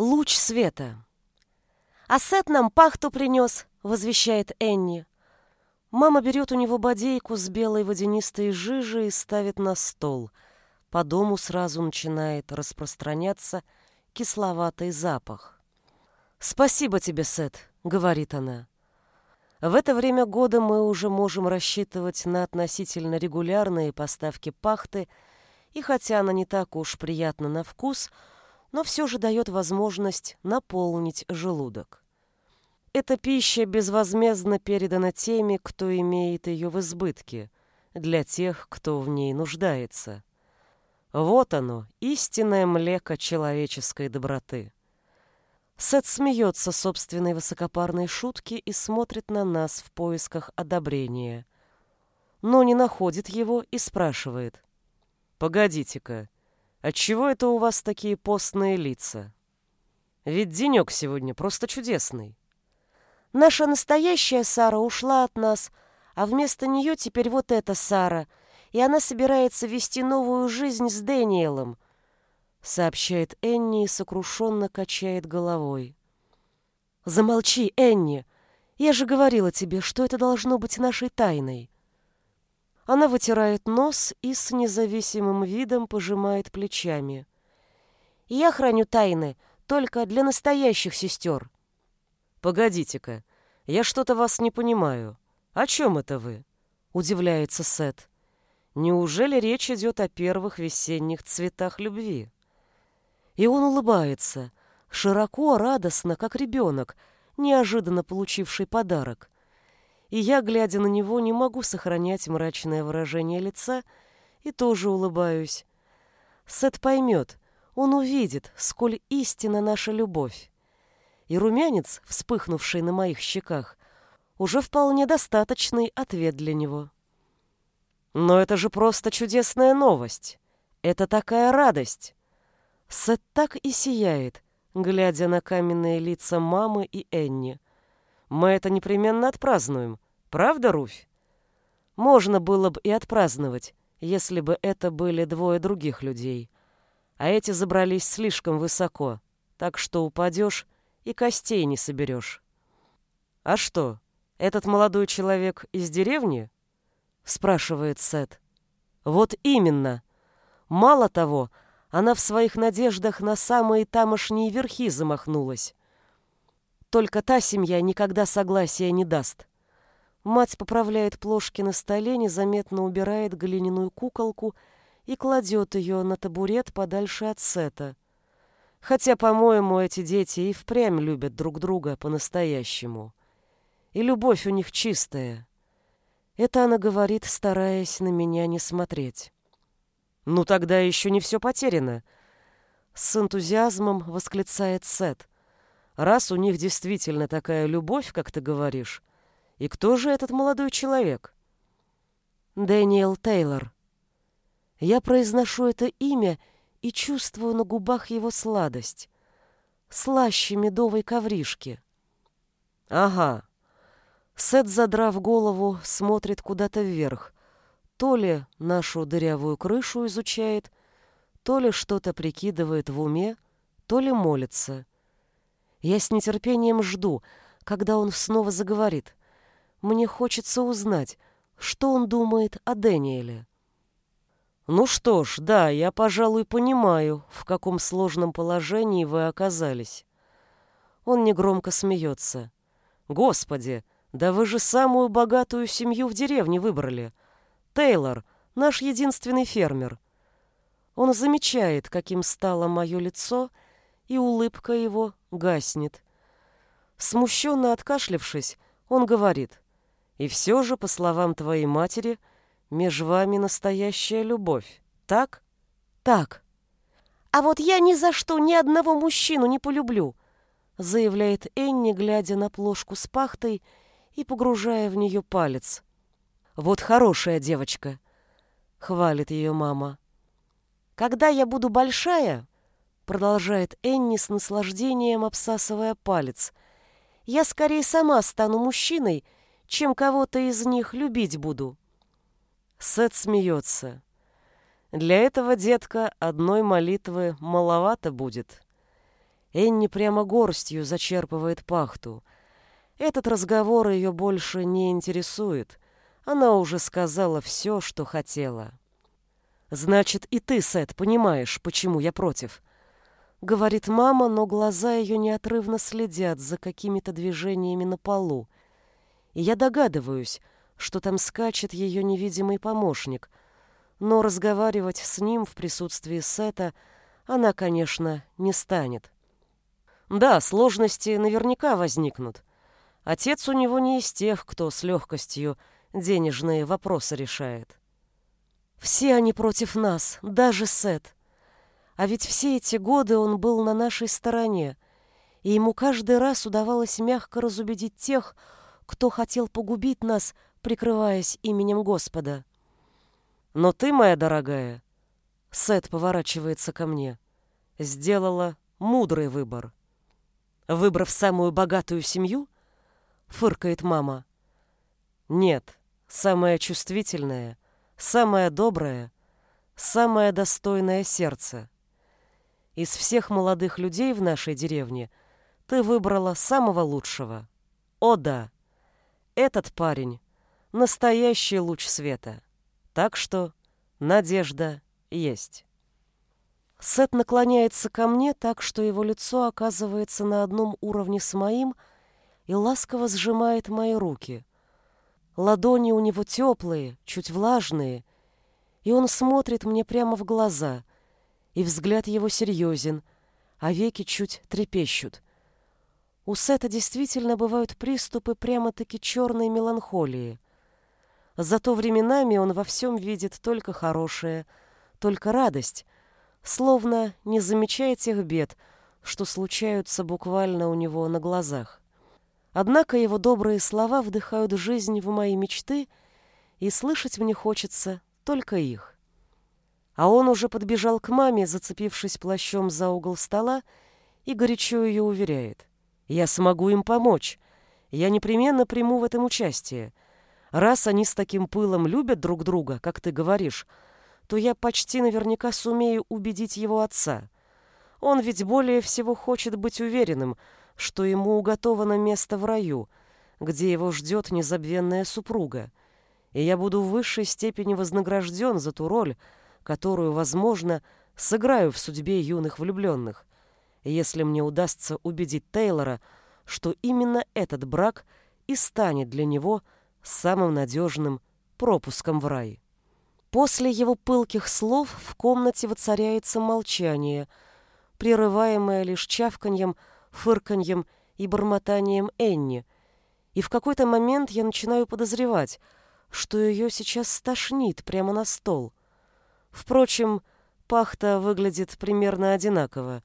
Луч света. «А Сет нам пахту принес», — возвещает Энни. Мама берет у него бодейку с белой водянистой жижей и ставит на стол. По дому сразу начинает распространяться кисловатый запах. «Спасибо тебе, Сет», — говорит она. В это время года мы уже можем рассчитывать на относительно регулярные поставки пахты, и хотя она не так уж приятна на вкус — но все же дает возможность наполнить желудок. Эта пища безвозмездно передана теми, кто имеет ее в избытке, для тех, кто в ней нуждается. Вот оно, истинное млеко человеческой доброты. Сет смеется собственной высокопарной шутки и смотрит на нас в поисках одобрения. Но не находит его и спрашивает. «Погодите-ка, Отчего это у вас такие постные лица? Ведь денек сегодня просто чудесный. Наша настоящая Сара ушла от нас, а вместо нее теперь вот эта Сара, и она собирается вести новую жизнь с Дэниелом, сообщает Энни и сокрушенно качает головой. Замолчи, Энни. Я же говорила тебе, что это должно быть нашей тайной. Она вытирает нос и с независимым видом пожимает плечами. «Я храню тайны только для настоящих сестер». «Погодите-ка, я что-то вас не понимаю. О чем это вы?» — удивляется Сет. «Неужели речь идет о первых весенних цветах любви?» И он улыбается, широко, радостно, как ребенок, неожиданно получивший подарок и я, глядя на него, не могу сохранять мрачное выражение лица и тоже улыбаюсь. Сет поймет, он увидит, сколь истинна наша любовь. И румянец, вспыхнувший на моих щеках, уже вполне достаточный ответ для него. Но это же просто чудесная новость. Это такая радость. Сет так и сияет, глядя на каменные лица мамы и Энни. Мы это непременно отпразднуем. Правда, Руфь? Можно было бы и отпраздновать, если бы это были двое других людей. А эти забрались слишком высоко, так что упадешь и костей не соберешь. А что, этот молодой человек из деревни? Спрашивает Сет. Вот именно. Мало того, она в своих надеждах на самые тамошние верхи замахнулась. Только та семья никогда согласия не даст. Мать поправляет плошки на столе, незаметно убирает глиняную куколку и кладет ее на табурет подальше от Сета. Хотя, по-моему, эти дети и впрямь любят друг друга по-настоящему. И любовь у них чистая. Это она говорит, стараясь на меня не смотреть. «Ну тогда еще не все потеряно», — с энтузиазмом восклицает Сет. Раз у них действительно такая любовь, как ты говоришь, и кто же этот молодой человек? Дэниел Тейлор. Я произношу это имя и чувствую на губах его сладость. Слаще медовой ковришки. Ага. Сет, задрав голову, смотрит куда-то вверх. То ли нашу дырявую крышу изучает, то ли что-то прикидывает в уме, то ли молится. Я с нетерпением жду, когда он снова заговорит. Мне хочется узнать, что он думает о Дэниеле. Ну что ж, да, я, пожалуй, понимаю, в каком сложном положении вы оказались. Он негромко смеется. Господи, да вы же самую богатую семью в деревне выбрали. Тейлор, наш единственный фермер. Он замечает, каким стало мое лицо, и улыбка его гаснет. Смущенно откашлившись, он говорит, «И все же, по словам твоей матери, между вами настоящая любовь, так?» «Так». «А вот я ни за что ни одного мужчину не полюблю», заявляет Энни, глядя на плошку с пахтой и погружая в нее палец. «Вот хорошая девочка», — хвалит ее мама. «Когда я буду большая, продолжает Энни с наслаждением обсасывая палец. Я скорее сама стану мужчиной, чем кого-то из них любить буду. Сет смеется. Для этого, детка, одной молитвы маловато будет. Энни прямо горстью зачерпывает пахту. Этот разговор ее больше не интересует. Она уже сказала все, что хотела. «Значит, и ты, Сет, понимаешь, почему я против?» Говорит мама, но глаза ее неотрывно следят за какими-то движениями на полу. И я догадываюсь, что там скачет ее невидимый помощник, но разговаривать с ним в присутствии Сета она, конечно, не станет. Да, сложности наверняка возникнут. Отец у него не из тех, кто с легкостью денежные вопросы решает. Все они против нас, даже Сет. А ведь все эти годы он был на нашей стороне, и ему каждый раз удавалось мягко разубедить тех, кто хотел погубить нас, прикрываясь именем Господа. Но ты, моя дорогая, Сет поворачивается ко мне, сделала мудрый выбор. Выбрав самую богатую семью, фыркает мама. Нет, самая чувствительная, самая добрая, самое достойное сердце. Из всех молодых людей в нашей деревне ты выбрала самого лучшего. О да, этот парень — настоящий луч света. Так что надежда есть. Сет наклоняется ко мне так, что его лицо оказывается на одном уровне с моим и ласково сжимает мои руки. Ладони у него теплые, чуть влажные, и он смотрит мне прямо в глаза, и взгляд его серьезен, а веки чуть трепещут. У Сета действительно бывают приступы прямо-таки черной меланхолии. Зато временами он во всем видит только хорошее, только радость — словно не замечая тех бед, что случаются буквально у него на глазах. Однако его добрые слова вдыхают жизнь в мои мечты, и слышать мне хочется только их. А он уже подбежал к маме, зацепившись плащом за угол стола, и горячо ее уверяет. «Я смогу им помочь. Я непременно приму в этом участие. Раз они с таким пылом любят друг друга, как ты говоришь, то я почти наверняка сумею убедить его отца. Он ведь более всего хочет быть уверенным, что ему уготовано место в раю, где его ждет незабвенная супруга, и я буду в высшей степени вознагражден за ту роль, которую, возможно, сыграю в судьбе юных влюбленных, если мне удастся убедить Тейлора, что именно этот брак и станет для него самым надежным пропуском в рай. После его пылких слов в комнате воцаряется молчание, прерываемое лишь чавканьем, фырканьем и бормотанием Энни. И в какой-то момент я начинаю подозревать, что ее сейчас стошнит прямо на стол. Впрочем, пахта выглядит примерно одинаково,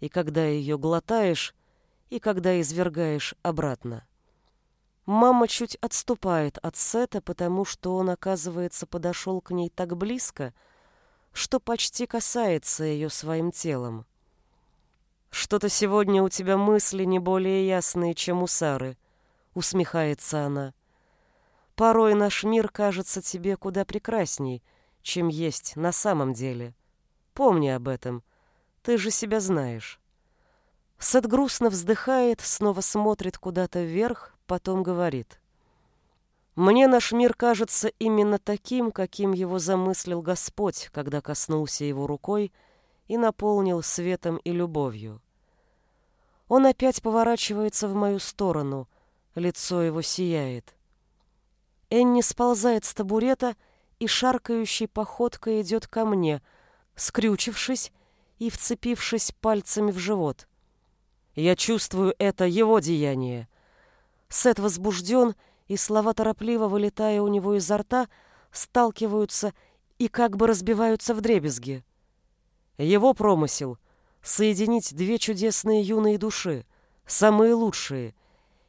и когда ее глотаешь, и когда извергаешь обратно. Мама чуть отступает от Сета, потому что он, оказывается, подошел к ней так близко, что почти касается ее своим телом. «Что-то сегодня у тебя мысли не более ясные, чем у Сары», — усмехается она. «Порой наш мир кажется тебе куда прекрасней, чем есть на самом деле. Помни об этом. Ты же себя знаешь». Сет грустно вздыхает, снова смотрит куда-то вверх, потом говорит. «Мне наш мир кажется именно таким, каким его замыслил Господь, когда коснулся его рукой и наполнил светом и любовью. Он опять поворачивается в мою сторону, лицо его сияет. Энни сползает с табурета и шаркающей походкой идет ко мне, скрючившись и вцепившись пальцами в живот. Я чувствую это его деяние. Сет возбужден, и слова, торопливо вылетая у него изо рта, сталкиваются и как бы разбиваются в дребезги. Его промысел — соединить две чудесные юные души, самые лучшие,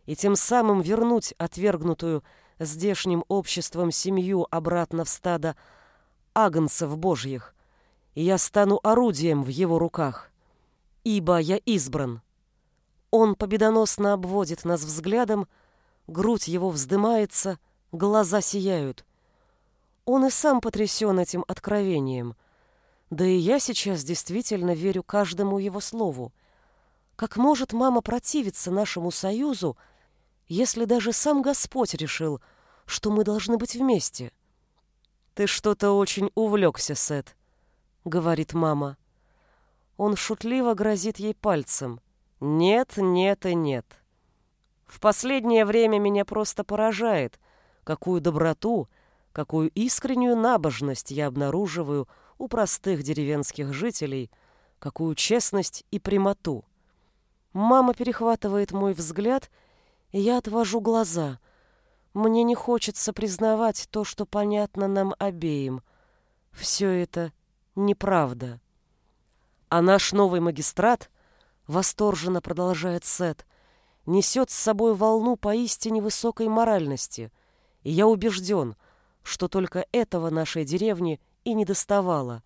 и тем самым вернуть отвергнутую здешним обществом семью обратно в стадо агнцев божьих, и я стану орудием в его руках, ибо я избран. Он победоносно обводит нас взглядом, грудь его вздымается, глаза сияют. Он и сам потрясен этим откровением. Да и я сейчас действительно верю каждому его слову. Как может мама противиться нашему союзу, если даже сам Господь решил, что мы должны быть вместе? Ты что-то очень увлекся, Сет, говорит мама. Он шутливо грозит ей пальцем. Нет, нет и нет. В последнее время меня просто поражает, какую доброту, какую искреннюю набожность я обнаруживаю у простых деревенских жителей, какую честность и прямоту. Мама перехватывает мой взгляд, и я отвожу глаза. Мне не хочется признавать то, что понятно нам обеим. Все это неправда. А наш новый магистрат, восторженно продолжает Сет, несет с собой волну поистине высокой моральности, и я убежден, что только этого нашей деревне и не доставало,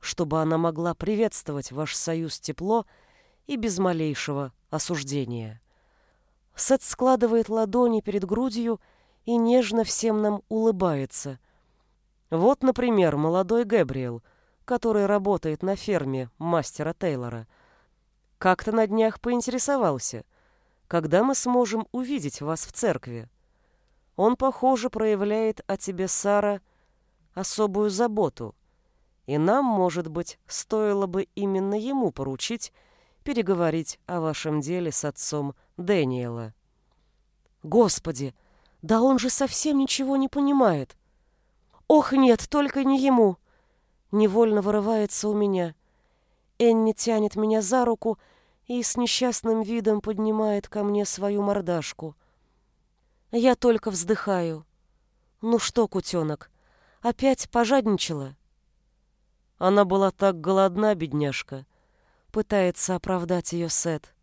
чтобы она могла приветствовать ваш союз тепло и без малейшего осуждения. Сет складывает ладони перед грудью и нежно всем нам улыбается. Вот, например, молодой Гэбриэл, который работает на ферме мастера Тейлора. Как-то на днях поинтересовался, когда мы сможем увидеть вас в церкви. Он, похоже, проявляет о тебе, Сара, особую заботу, и нам, может быть, стоило бы именно ему поручить переговорить о вашем деле с отцом Дэниела. Господи, да он же совсем ничего не понимает. Ох, нет, только не ему. Невольно вырывается у меня. Энни тянет меня за руку и с несчастным видом поднимает ко мне свою мордашку. Я только вздыхаю. Ну что, кутенок, опять пожадничала? Она была так голодна, бедняжка, Пытается оправдать ее Сет.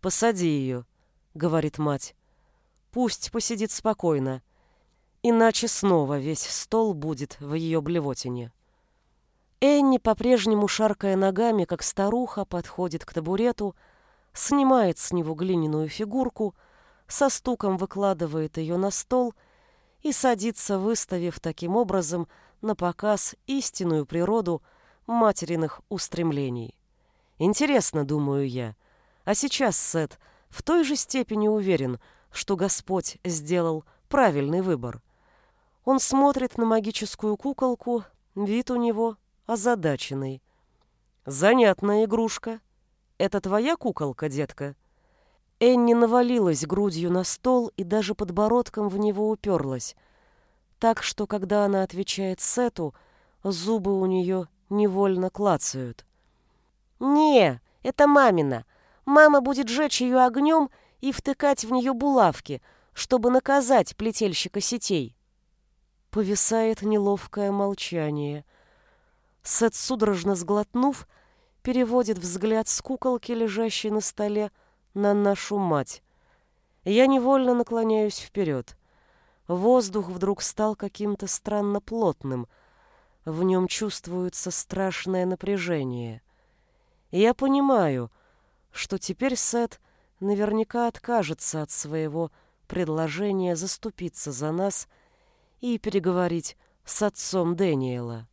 «Посади ее», — говорит мать. «Пусть посидит спокойно, иначе снова весь стол будет в ее блевотине». Энни, по-прежнему шаркая ногами, как старуха, подходит к табурету, снимает с него глиняную фигурку, со стуком выкладывает ее на стол и садится, выставив таким образом на показ истинную природу материных устремлений. Интересно, думаю я. А сейчас Сет в той же степени уверен, что Господь сделал правильный выбор. Он смотрит на магическую куколку, вид у него озадаченный. Занятная игрушка. Это твоя куколка, детка? Энни навалилась грудью на стол и даже подбородком в него уперлась. Так что, когда она отвечает Сету, зубы у нее невольно клацают. «Не, это мамина. Мама будет жечь ее огнем и втыкать в нее булавки, чтобы наказать плетельщика сетей». Повисает неловкое молчание. Сет, судорожно сглотнув, переводит взгляд с куколки, лежащей на столе, на нашу мать. Я невольно наклоняюсь вперед. Воздух вдруг стал каким-то странно плотным. В нем чувствуется страшное напряжение. Я понимаю, что теперь Сет наверняка откажется от своего предложения заступиться за нас и переговорить с отцом Дэниела.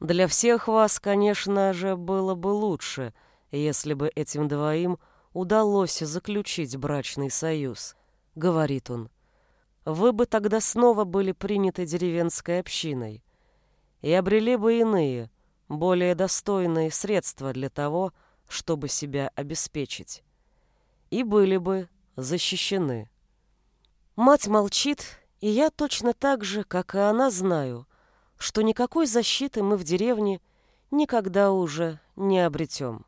Для всех вас, конечно же, было бы лучше, если бы этим двоим удалось заключить брачный союз, говорит он. Вы бы тогда снова были приняты деревенской общиной и обрели бы иные, более достойные средства для того, чтобы себя обеспечить. И были бы защищены. Мать молчит, и я точно так же, как и она, знаю, что никакой защиты мы в деревне никогда уже не обретем.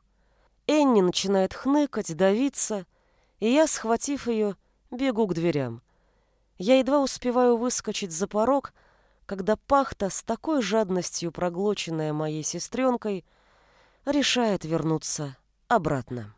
Энни начинает хныкать, давиться, и я, схватив ее, бегу к дверям. Я едва успеваю выскочить за порог, когда пахта, с такой жадностью проглоченная моей сестренкой, решает вернуться обратно.